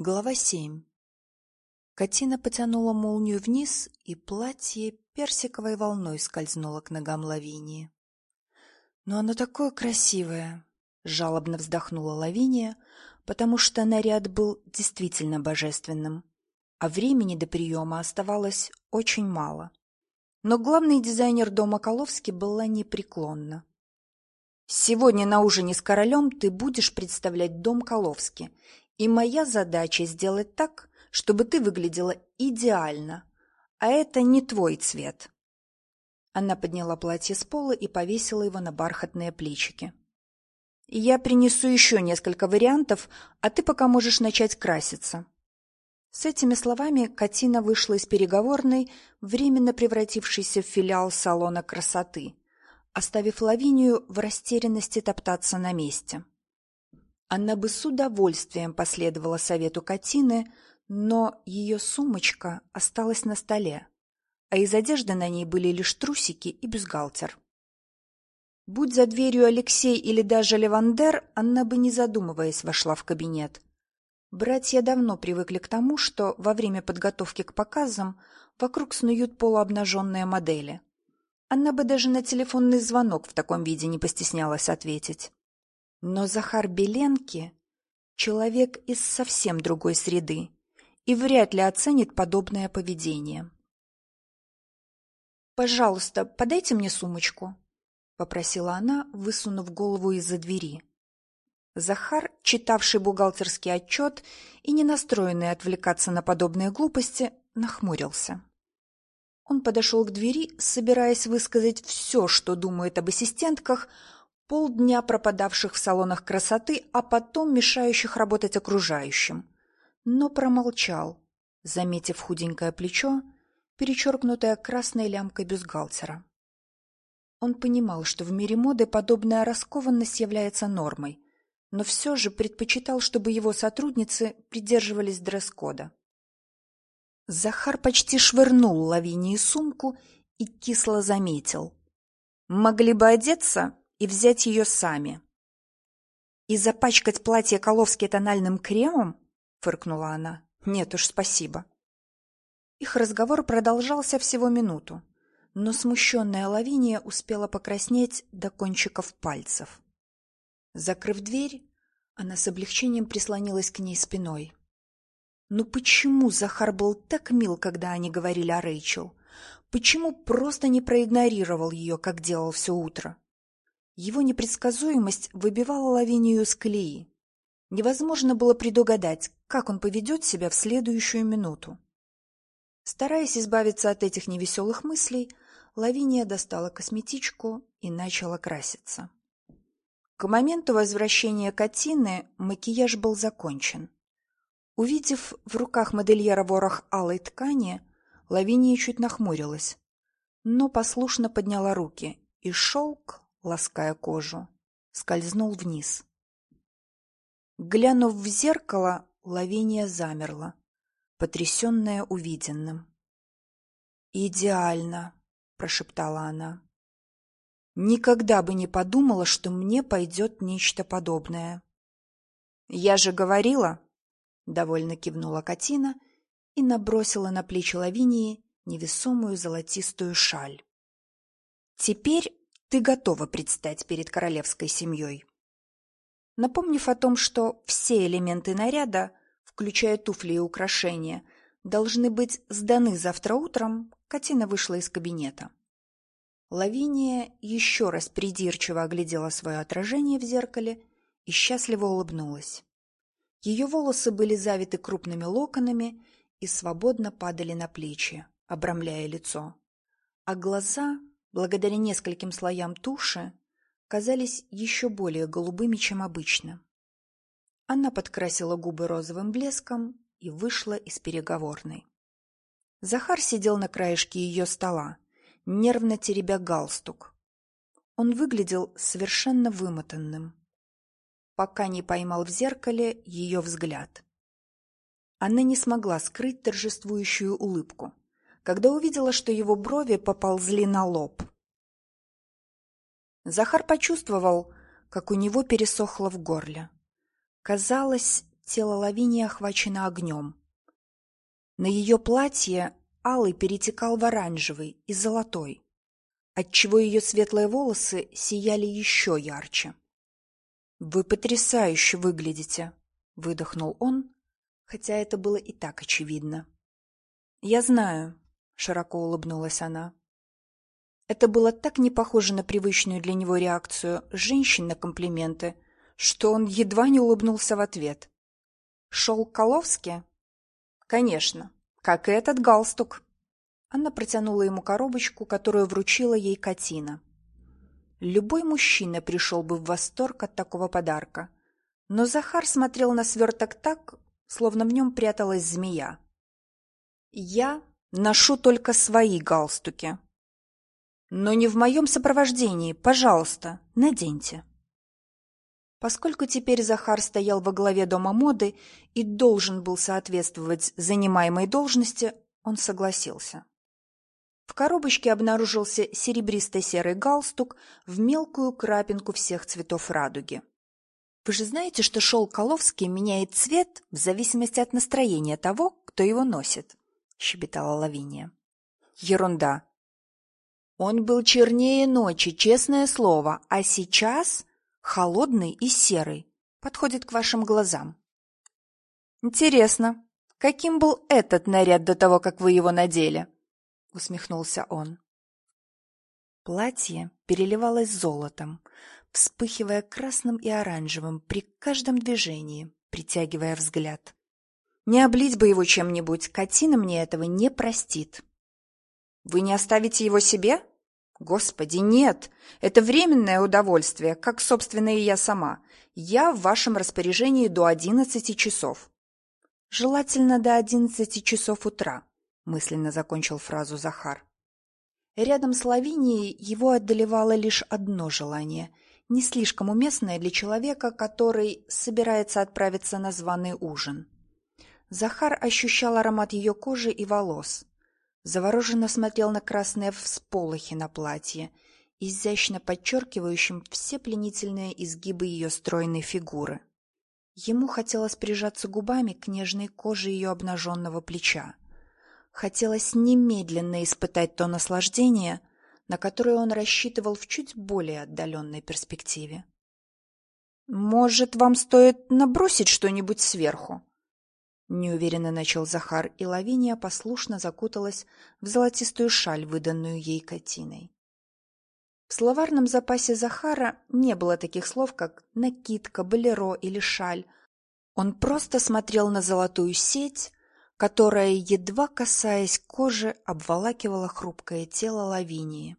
Глава семь. Катина потянула молнию вниз, и платье персиковой волной скользнуло к ногам Лавинии. «Но оно такое красивое!» — жалобно вздохнула Лавиния, потому что наряд был действительно божественным, а времени до приема оставалось очень мало. Но главный дизайнер дома Коловски была непреклонна. «Сегодня на ужине с королем ты будешь представлять дом Коловски, и моя задача сделать так, чтобы ты выглядела идеально, а это не твой цвет. Она подняла платье с пола и повесила его на бархатные плечики. Я принесу еще несколько вариантов, а ты пока можешь начать краситься. С этими словами Катина вышла из переговорной, временно превратившейся в филиал салона красоты, оставив Лавинию в растерянности топтаться на месте. Она бы с удовольствием последовала совету Катины, но ее сумочка осталась на столе, а из одежды на ней были лишь трусики и бюстгальтер. Будь за дверью Алексей или даже Левандер, она бы, не задумываясь, вошла в кабинет. Братья давно привыкли к тому, что во время подготовки к показам вокруг снуют полуобнаженные модели. Она бы даже на телефонный звонок в таком виде не постеснялась ответить. Но Захар Беленки — человек из совсем другой среды и вряд ли оценит подобное поведение. «Пожалуйста, подайте мне сумочку», — попросила она, высунув голову из-за двери. Захар, читавший бухгалтерский отчет и не настроенный отвлекаться на подобные глупости, нахмурился. Он подошел к двери, собираясь высказать все, что думает об ассистентках, полдня пропадавших в салонах красоты, а потом мешающих работать окружающим. Но промолчал, заметив худенькое плечо, перечеркнутое красной лямкой бюстгальтера. Он понимал, что в мире моды подобная раскованность является нормой, но все же предпочитал, чтобы его сотрудницы придерживались дресс-кода. Захар почти швырнул Лавинии сумку и кисло заметил. «Могли бы одеться и взять ее сами. «И запачкать платье Коловски тональным кремом?» — фыркнула она. «Нет уж, спасибо». Их разговор продолжался всего минуту, но смущенная Лавиния успела покраснеть до кончиков пальцев. Закрыв дверь, она с облегчением прислонилась к ней спиной. Ну почему Захар был так мил, когда они говорили о Рэйчел? Почему просто не проигнорировал ее, как делал все утро? Его непредсказуемость выбивала Лавинию из колеи. Невозможно было предугадать, как он поведет себя в следующую минуту. Стараясь избавиться от этих невеселых мыслей, Лавиния достала косметичку и начала краситься. К моменту возвращения Катины макияж был закончен. Увидев в руках модельера ворох алой ткани, Лавиния чуть нахмурилась, но послушно подняла руки, и шелк лаская кожу, скользнул вниз. Глянув в зеркало, Лавиния замерла, потрясенная увиденным. «Идеально!» — прошептала она. «Никогда бы не подумала, что мне пойдет нечто подобное». «Я же говорила!» — довольно кивнула Катина и набросила на плечи Лавинии невесомую золотистую шаль. Теперь ты готова предстать перед королевской семьей. Напомнив о том, что все элементы наряда, включая туфли и украшения, должны быть сданы завтра утром, Катина вышла из кабинета. Лавиния еще раз придирчиво оглядела свое отражение в зеркале и счастливо улыбнулась. Ее волосы были завиты крупными локонами и свободно падали на плечи, обрамляя лицо, а глаза благодаря нескольким слоям туши, казались еще более голубыми, чем обычно. Она подкрасила губы розовым блеском и вышла из переговорной. Захар сидел на краешке ее стола, нервно теребя галстук. Он выглядел совершенно вымотанным, пока не поймал в зеркале ее взгляд. Она не смогла скрыть торжествующую улыбку когда увидела, что его брови поползли на лоб. Захар почувствовал, как у него пересохло в горле. Казалось, тело Лавинии охвачено огнем. На ее платье алый перетекал в оранжевый и золотой, отчего ее светлые волосы сияли еще ярче. «Вы потрясающе выглядите!» — выдохнул он, хотя это было и так очевидно. «Я знаю», — широко улыбнулась она. Это было так не похоже на привычную для него реакцию женщин на комплименты, что он едва не улыбнулся в ответ. «Шел Коловски?» «Конечно, как и этот галстук». Она протянула ему коробочку, которую вручила ей Катина. Любой мужчина пришел бы в восторг от такого подарка. Но Захар смотрел на сверток так, словно в нем пряталась змея. «Я ношу только свои галстуки. Но не в моем сопровождении, пожалуйста, наденьте». Поскольку теперь Захар стоял во главе дома моды и должен был соответствовать занимаемой должности, он согласился. В коробочке обнаружился серебристо-серый галстук в мелкую крапинку всех цветов радуги. Вы же знаете, что шелк Коловский меняет цвет в зависимости от настроения того, кто его носит, — щебетала Лавиния. Ерунда. Он был чернее ночи, честное слово, а сейчас холодный и серый, подходит к вашим глазам. Интересно, каким был этот наряд до того, как вы его надели? — усмехнулся он. Платье переливалось золотом, вспыхивая красным и оранжевым при каждом движении, притягивая взгляд. Не облить бы его чем-нибудь, Катина мне этого не простит. Вы не оставите его себе? Господи, нет! Это временное удовольствие, как, собственно, и я сама. Я в вашем распоряжении до одиннадцати часов. Желательно до одиннадцати часов утра мысленно закончил фразу Захар. Рядом с Лавинией его одолевало лишь одно желание, не слишком уместное для человека, который собирается отправиться на званый ужин. Захар ощущал аромат ее кожи и волос. Завороженно смотрел на красные всполохи на платье, изящно подчеркивающим все пленительные изгибы ее стройной фигуры. Ему хотелось прижаться губами к нежной коже ее обнаженного плеча. Хотелось немедленно испытать то наслаждение, на которое он рассчитывал в чуть более отдаленной перспективе. «Может, вам стоит набросить что-нибудь сверху?» Неуверенно начал Захар, и Лавиния послушно закуталась в золотистую шаль, выданную ей котиной. В словарном запасе Захара не было таких слов, как «накидка», «болеро» или «шаль». Он просто смотрел на золотую сеть, которая, едва касаясь кожи, обволакивала хрупкое тело Лавинии.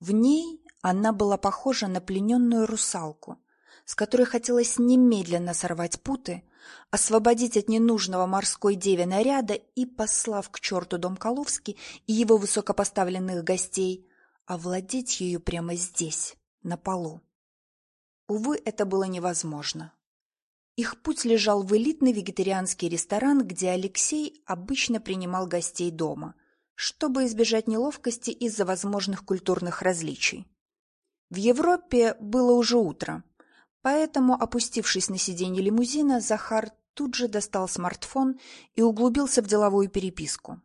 В ней она была похожа на плененную русалку, с которой хотелось немедленно сорвать путы, освободить от ненужного морской деве наряда и, послав к черту дом Коловский и его высокопоставленных гостей, овладеть ею прямо здесь, на полу. Увы, это было невозможно. Их путь лежал в элитный вегетарианский ресторан, где Алексей обычно принимал гостей дома, чтобы избежать неловкости из-за возможных культурных различий. В Европе было уже утро, поэтому, опустившись на сиденье лимузина, Захар тут же достал смартфон и углубился в деловую переписку.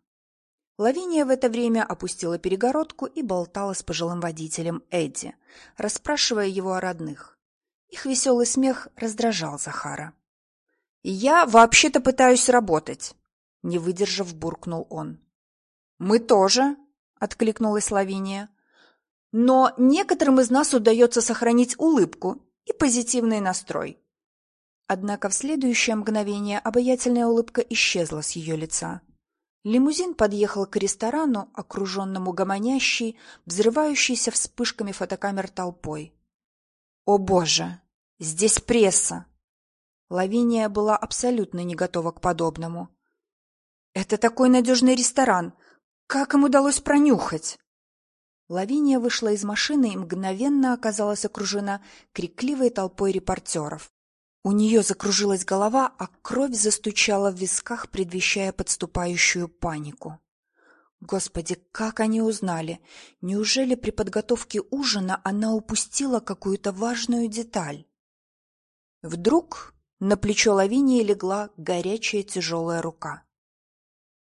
Лавиния в это время опустила перегородку и болтала с пожилым водителем Эдди, расспрашивая его о родных. Их веселый смех раздражал Захара. «Я вообще-то пытаюсь работать», — не выдержав, буркнул он. «Мы тоже», — откликнулась Лавиния. «Но некоторым из нас удается сохранить улыбку и позитивный настрой». Однако в следующее мгновение обаятельная улыбка исчезла с ее лица. Лимузин подъехал к ресторану, окруженному гомонящей, взрывающейся вспышками фотокамер толпой. «О боже! Здесь пресса!» Лавиния была абсолютно не готова к подобному. «Это такой надежный ресторан! Как им удалось пронюхать?» Лавиния вышла из машины и мгновенно оказалась окружена крикливой толпой репортеров. У нее закружилась голова, а кровь застучала в висках, предвещая подступающую панику. Господи, как они узнали? Неужели при подготовке ужина она упустила какую-то важную деталь? Вдруг На плечо Лавинии легла горячая тяжелая рука.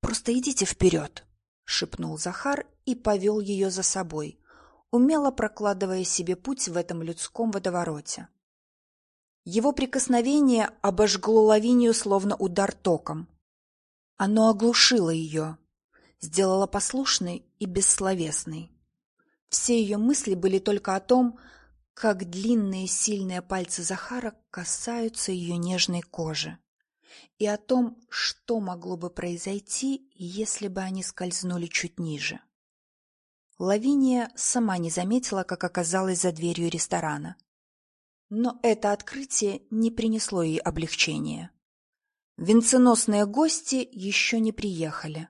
«Просто идите вперед!» — шепнул Захар и повел ее за собой, умело прокладывая себе путь в этом людском водовороте. Его прикосновение обожгло Лавинию словно удар током. Оно оглушило ее, сделало послушной и бессловесной. Все ее мысли были только о том, как длинные сильные пальцы Захара касаются ее нежной кожи, и о том, что могло бы произойти, если бы они скользнули чуть ниже. Лавиния сама не заметила, как оказалась за дверью ресторана. Но это открытие не принесло ей облегчения. Венценосные гости еще не приехали,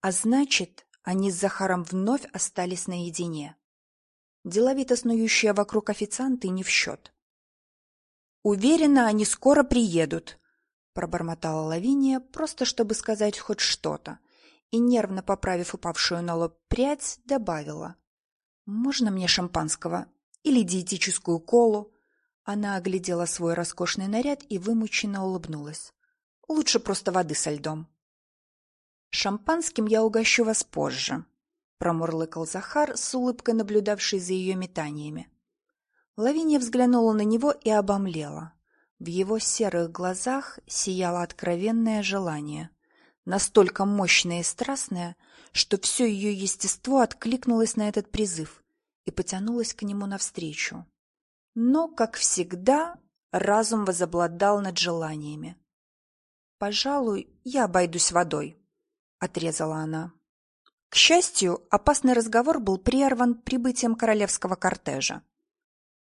а значит, они с Захаром вновь остались наедине. Деловито снующие вокруг официанты не в счет. «Уверена, они скоро приедут», — пробормотала Лавиния, просто чтобы сказать хоть что-то, и, нервно поправив упавшую на лоб прядь, добавила. «Можно мне шампанского? Или диетическую колу?» Она оглядела свой роскошный наряд и вымученно улыбнулась. «Лучше просто воды со льдом». «Шампанским я угощу вас позже», — промурлыкал Захар, с улыбкой наблюдавший за ее метаниями. Лавиния взглянула на него и обомлела. В его серых глазах сияло откровенное желание настолько мощное и страстное, что все ее естество откликнулось на этот призыв и потянулось к нему навстречу. Но, как всегда, разум возобладал над желаниями. «Пожалуй, я обойдусь водой», — отрезала она. К счастью, опасный разговор был прерван прибытием королевского кортежа.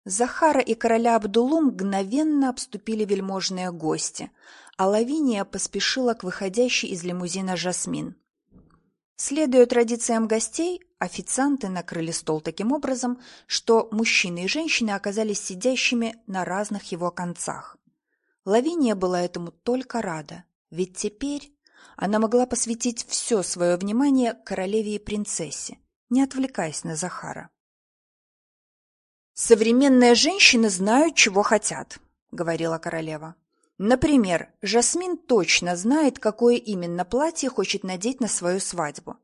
Захара и короля Абдулу мгновенно обступили вельможные гости, а Лавиния поспешила к выходящей из лимузина Жасмин. Следуя традициям гостей, официанты накрыли стол таким образом, что мужчины и женщины оказались сидящими на разных его концах. Лавиния была этому только рада, ведь теперь она могла посвятить все свое внимание королеве и принцессе, не отвлекаясь на Захара. «Современные женщины знают, чего хотят», — говорила королева. Например, Жасмин точно знает, какое именно платье хочет надеть на свою свадьбу.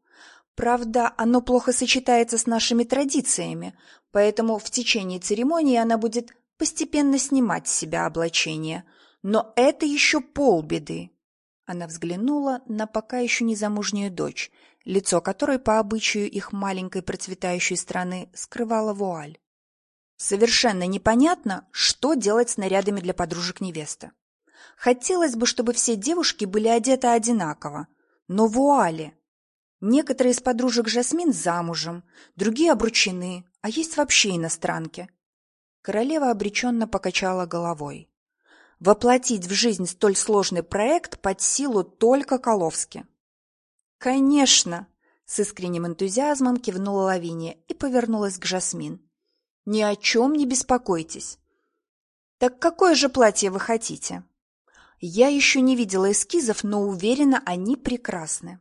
Правда, оно плохо сочетается с нашими традициями, поэтому в течение церемонии она будет постепенно снимать с себя облачение. Но это еще полбеды. Она взглянула на пока еще незамужнюю дочь, лицо которой по обычаю их маленькой процветающей страны скрывала вуаль. Совершенно непонятно, что делать с нарядами для подружек невесты. Хотелось бы, чтобы все девушки были одеты одинаково, но вуали. Некоторые из подружек Жасмин замужем, другие обручены, а есть вообще иностранки. Королева обреченно покачала головой. Воплотить в жизнь столь сложный проект под силу только Коловски. «Конечно!» — с искренним энтузиазмом кивнула Лавиния и повернулась к Жасмин. «Ни о чем не беспокойтесь. Так какое же платье вы хотите?» Я еще не видела эскизов, но уверена, они прекрасны.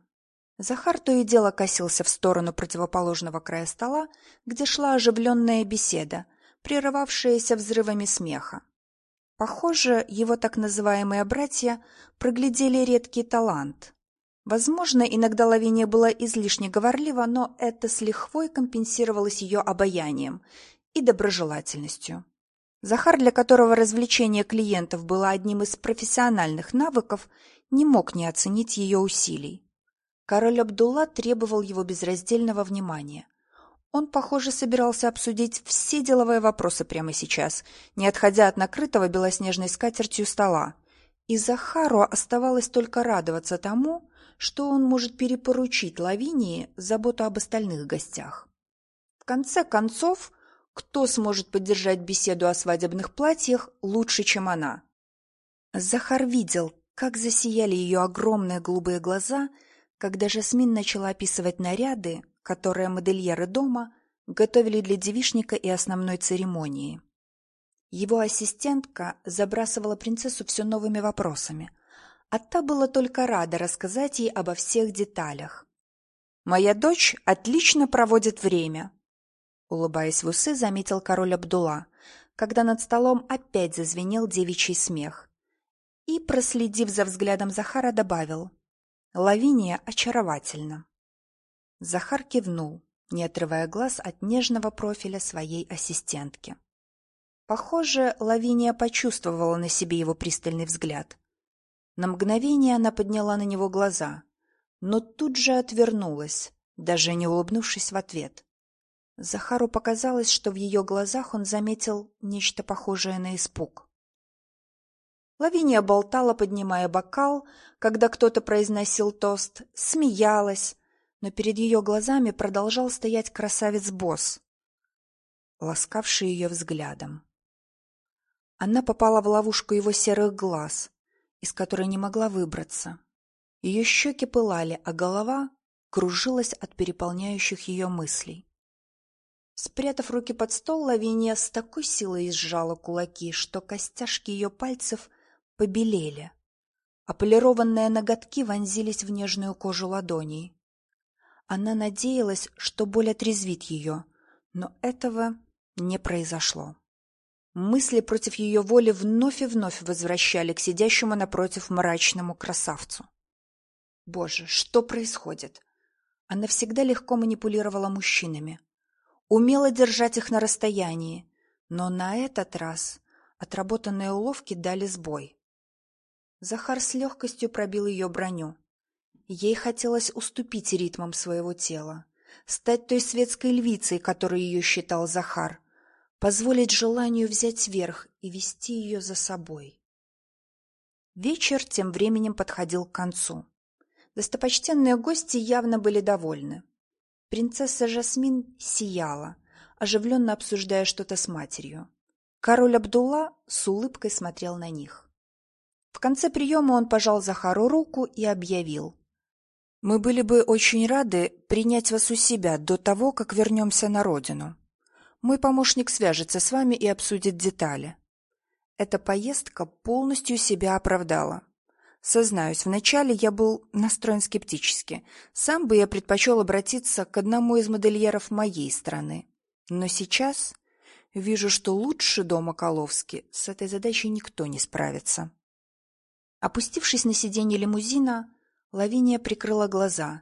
Захар то и дело косился в сторону противоположного края стола, где шла оживленная беседа, прерывавшаяся взрывами смеха. Похоже, его так называемые братья проглядели редкий талант. Возможно, иногда Лавиния была излишне говорлива, но это с лихвой компенсировалось ее обаянием и доброжелательностью. Захар, для которого развлечение клиентов было одним из профессиональных навыков, не мог не оценить ее усилий. Король Абдулла требовал его безраздельного внимания. Он, похоже, собирался обсудить все деловые вопросы прямо сейчас, не отходя от накрытого белоснежной скатертью стола. И Захару оставалось только радоваться тому, что он может перепоручить Лавинии заботу об остальных гостях. В конце концов, кто сможет поддержать беседу о свадебных платьях лучше, чем она? Захар видел, как засияли ее огромные голубые глаза, когда Жасмин начала описывать наряды, которые модельеры дома готовили для девишника и основной церемонии. Его ассистентка забрасывала принцессу все новыми вопросами, а та была только рада рассказать ей обо всех деталях. «Моя дочь отлично проводит время», Улыбаясь в усы, заметил король Абдула, когда над столом опять зазвенел девичий смех. и, проследив за взглядом Захара, добавил «Лавиния очаровательна». Захар кивнул, не отрывая глаз от нежного профиля своей ассистентки. Похоже, Лавиния почувствовала на себе его пристальный взгляд. На мгновение она подняла на него глаза, но тут же отвернулась, даже не улыбнувшись в ответ. Захару показалось, что в ее глазах он заметил нечто похожее на испуг. Лавиния болтала, поднимая бокал, когда кто-то произносил тост, смеялась, но перед ее глазами продолжал стоять красавец-босс, ласкавший ее взглядом. Она попала в ловушку его серых глаз, из которой не могла выбраться. Ее щеки пылали, а голова кружилась от переполняющих ее мыслей. Спрятав руки под стол, Лавиния с такой силой сжала кулаки, что костяшки ее пальцев побелели, а полированные ноготки вонзились в нежную кожу ладоней. Она надеялась, что боль отрезвит ее, но этого не произошло. Мысли против ее воли вновь и вновь возвращали к сидящему напротив мрачному красавцу. Боже, что происходит? Она всегда легко манипулировала мужчинами, умела держать их на расстоянии, но на этот раз отработанные уловки дали сбой. Захар с легкостью пробил ее броню. Ей хотелось уступить ритмам своего тела, стать той светской львицей, которой ее считал Захар, позволить желанию взять верх и вести ее за собой. Вечер тем временем подходил к концу. Достопочтенные гости явно были довольны. Принцесса Жасмин сияла, оживленно обсуждая что-то с матерью. Король Абдулла с улыбкой смотрел на них. В конце приема он пожал Захару руку и объявил. Мы были бы очень рады принять вас у себя до того, как вернемся на родину. Мой помощник свяжется с вами и обсудит детали. Эта поездка полностью себя оправдала. Сознаюсь, вначале я был настроен скептически. Сам бы я предпочел обратиться к одному из модельеров моей страны. Но сейчас вижу, что лучше дома Коловски с этой задачей никто не справится. Опустившись на сиденье лимузина, Лавиния прикрыла глаза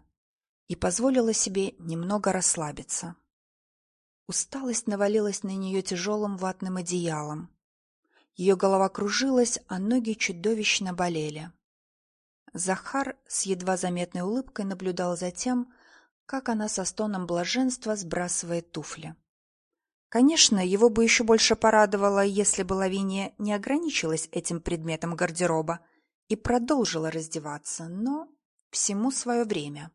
и позволила себе немного расслабиться. Усталость навалилась на нее тяжелым ватным одеялом. Ее голова кружилась, а ноги чудовищно болели. Захар с едва заметной улыбкой наблюдал за тем, как она со стоном блаженства сбрасывает туфли. Конечно, его бы еще больше порадовало, если бы Лавиния не ограничилась этим предметом гардероба и продолжила раздеваться, но Всему свое время.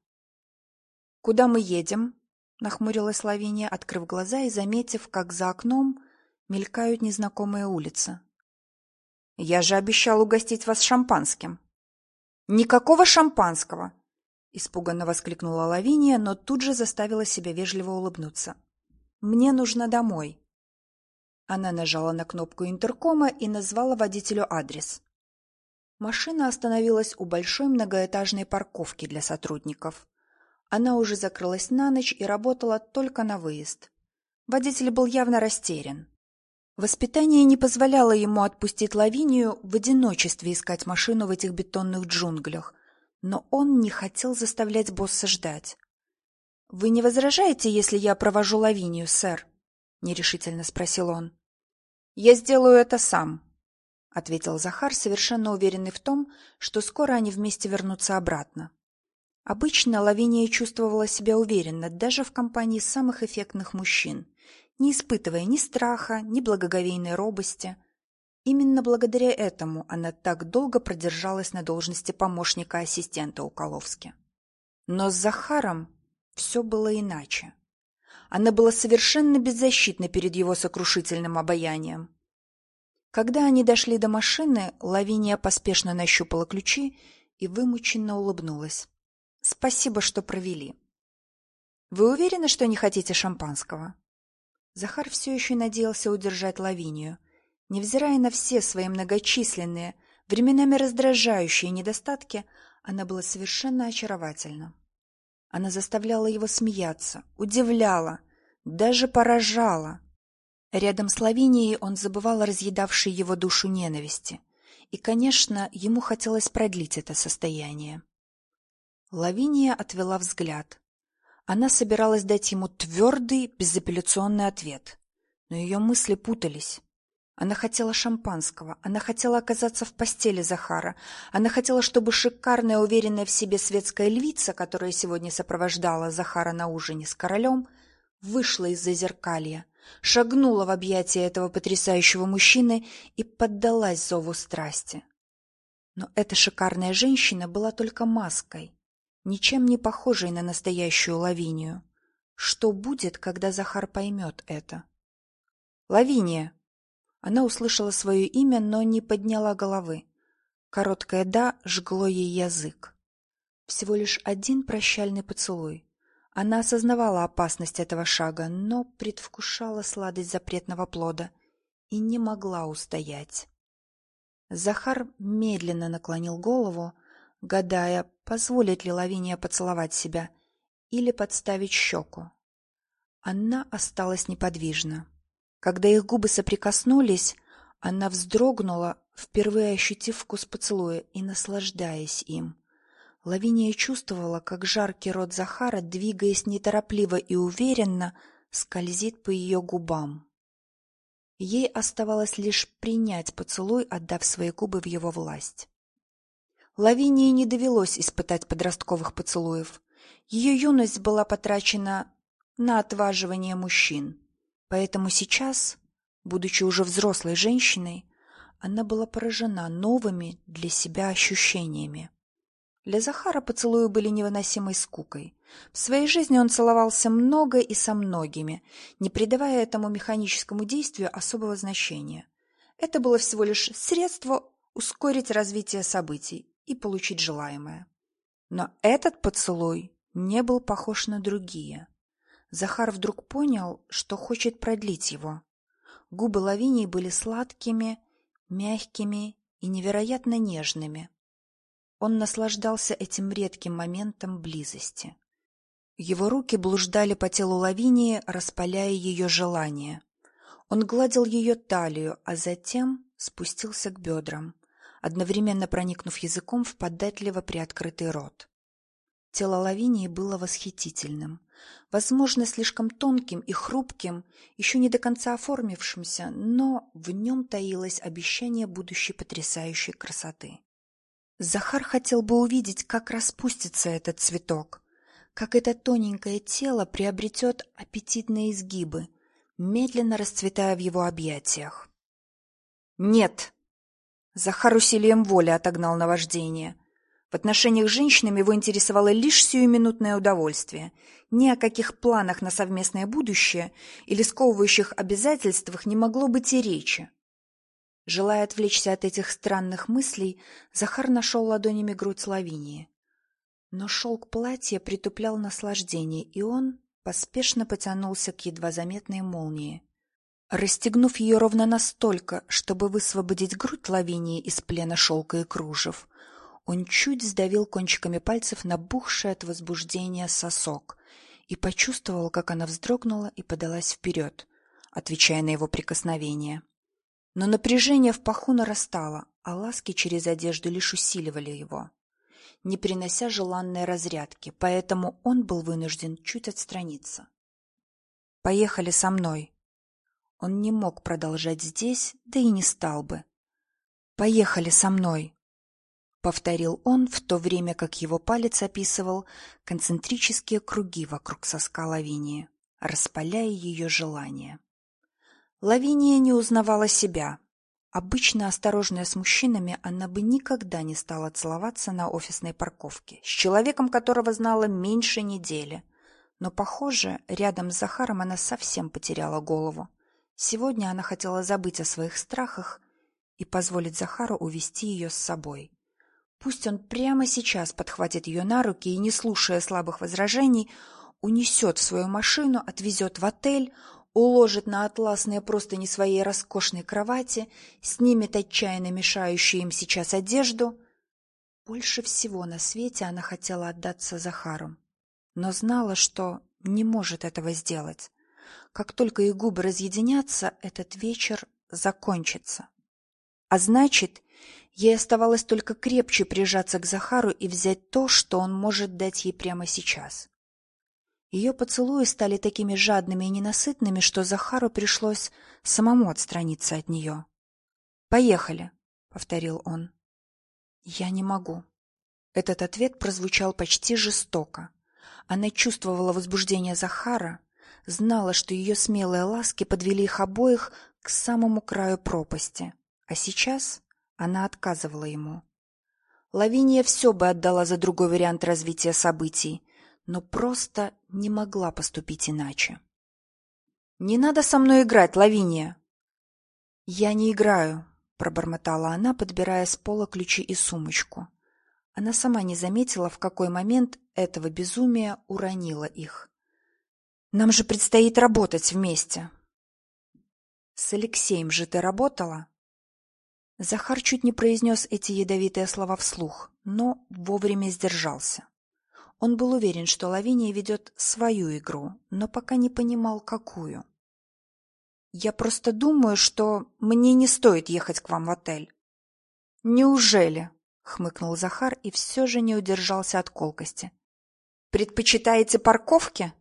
«Куда мы едем?» — нахмурилась Лавиния, открыв глаза и заметив, как за окном мелькают незнакомые улицы. «Я же обещал угостить вас шампанским». «Никакого шампанского!» — испуганно воскликнула Лавиния, но тут же заставила себя вежливо улыбнуться. «Мне нужно домой». Она нажала на кнопку интеркома и назвала водителю адрес. Машина остановилась у большой многоэтажной парковки для сотрудников. Она уже закрылась на ночь и работала только на выезд. Водитель был явно растерян. Воспитание не позволяло ему отпустить Лавинию в одиночестве искать машину в этих бетонных джунглях, но он не хотел заставлять босса ждать. — Вы не возражаете, если я провожу Лавинию, сэр? — нерешительно спросил он. — Я сделаю это сам, — ответил Захар, совершенно уверенный в том, что скоро они вместе вернутся обратно. Обычно Лавиния чувствовала себя уверенно даже в компании самых эффектных мужчин, не испытывая ни страха, ни благоговейной робости. Именно благодаря этому она так долго продержалась на должности помощника-ассистента у Коловски. Но с Захаром все было иначе. Она была совершенно беззащитна перед его сокрушительным обаянием. Когда они дошли до машины, Лавиния поспешно нащупала ключи и вымученно улыбнулась. «Спасибо, что провели». «Вы уверены, что не хотите шампанского?» Захар все еще надеялся удержать Лавинию. Невзирая на все свои многочисленные, временами раздражающие недостатки, она была совершенно очаровательна. Она заставляла его смеяться, удивляла, даже поражала. Рядом с Лавинией он забывал разъедавшей его душу ненависти и, конечно, ему хотелось продлить это состояние. Лавиния отвела взгляд. Она собиралась дать ему твердый, безапелляционный ответ, но ее мысли путались. Она хотела шампанского, она хотела оказаться в постели Захара, она хотела, чтобы шикарная, уверенная в себе светская львица, которая сегодня сопровождала Захара на ужине с королем, вышла из-за зеркалья, шагнула в объятия этого потрясающего мужчины и поддалась зову страсти. Но эта шикарная женщина была только маской, ничем не похожей на настоящую Лавинию. Что будет, когда Захар поймет это? «Лавиния!» Она услышала свое имя, но не подняла головы. Короткое «да» жгло ей язык. Всего лишь один прощальный поцелуй. Она осознавала опасность этого шага, но предвкушала сладость запретного плода и не могла устоять. Захар медленно наклонил голову, гадая, позволит ли Лавиния поцеловать себя или подставить щеку. Она осталась неподвижна. Когда их губы соприкоснулись, она вздрогнула, впервые ощутив вкус поцелуя и наслаждаясь им. Лавиния чувствовала, как жаркий рот Захара, двигаясь неторопливо и уверенно, скользит по ее губам. Ей оставалось лишь принять поцелуй, отдав свои губы в его власть. Лавинии не довелось испытать подростковых поцелуев. Ее юность была потрачена на отваживание мужчин. Поэтому сейчас, будучи уже взрослой женщиной, она была поражена новыми для себя ощущениями. Для Захара поцелуи были невыносимой скукой. В своей жизни он целовался много и со многими, не придавая этому механическому действию особого значения. Это было всего лишь средство ускорить развитие событий и получить желаемое. Но этот поцелуй не был похож на другие. Захар вдруг понял, что хочет продлить его. Губы Лавинии были сладкими, мягкими и невероятно нежными. Он наслаждался этим редким моментом близости. Его руки блуждали по телу Лавинии, распаляя ее желание. Он гладил ее талию, а затем спустился к бедрам, одновременно проникнув языком в податливо приоткрытый рот. Тело Лавинии было восхитительным возможно, слишком тонким и хрупким, еще не до конца оформившимся, но в нем таилось обещание будущей потрясающей красоты. Захар хотел бы увидеть, как распустится этот цветок, как это тоненькое тело приобретет аппетитные изгибы, медленно расцветая в его объятиях. «Нет!» Захар усилием воли отогнал наваждение – в отношениях с женщинами его интересовало лишь сиюминутное удовольствие. Ни о каких планах на совместное будущее или сковывающих обязательствах не могло быть и речи. Желая отвлечься от этих странных мыслей, Захар нашел ладонями грудь Лавинии. Но шелк платья притуплял наслаждение, и он поспешно потянулся к едва заметной молнии. Расстегнув ее ровно настолько, чтобы высвободить грудь Лавинии из плена шелка и кружев, он чуть сдавил кончиками пальцев набухший от возбуждения сосок и почувствовал, как она вздрогнула и подалась вперед, отвечая на его прикосновение. Но напряжение в паху нарастало, а ласки через одежду лишь усиливали его, не принося желанной разрядки, поэтому он был вынужден чуть отстраниться. «Поехали со мной». Он не мог продолжать здесь, да и не стал бы. «Поехали со мной», — повторил он, в то время как его палец описывал концентрические круги вокруг соска Лавинии, распаляя ее желание. Лавиния не узнавала себя. Обычно осторожная с мужчинами, она бы никогда не стала целоваться на офисной парковке с человеком, которого знала меньше недели. Но, похоже, рядом с Захаром она совсем потеряла голову. Сегодня она хотела забыть о своих страхах и позволить Захару увести ее с собой. Пусть он прямо сейчас подхватит ее на руки и, не слушая слабых возражений, унесет в свою машину, отвезет в отель, уложит на атласные простыни своей роскошной кровати, снимет отчаянно мешающую им сейчас одежду. Больше всего на свете она хотела отдаться Захару, но знала, что не может этого сделать. Как только их губы разъединятся, этот вечер закончится. А значит, Ей оставалось только крепче прижаться к Захару и взять то, что он может дать ей прямо сейчас. Ее поцелуи стали такими жадными и ненасытными, что Захару пришлось самому отстраниться от нее. «Поехали», — повторил он. «Я не могу». Этот ответ прозвучал почти жестоко. Она чувствовала возбуждение Захара, знала, что ее смелые ласки подвели их обоих к самому краю пропасти, а сейчас она отказывала ему. Лавиния все бы отдала за другой вариант развития событий, но просто не могла поступить иначе. «Не надо со мной играть, Лавиния!» «Я не играю», — пробормотала она, подбирая с пола ключи и сумочку. Она сама не заметила, в какой момент этого безумия уронила их. «Нам же предстоит работать вместе!» «С Алексеем же ты работала?» Захар чуть не произнес эти ядовитые слова вслух, но вовремя сдержался. Он был уверен, что Лавиния ведет свою игру, но пока не понимал, какую. «Я просто думаю, что мне не стоит ехать к вам в отель». «Неужели?» — хмыкнул Захар и все же не удержался от колкости. «Предпочитаете парковки?»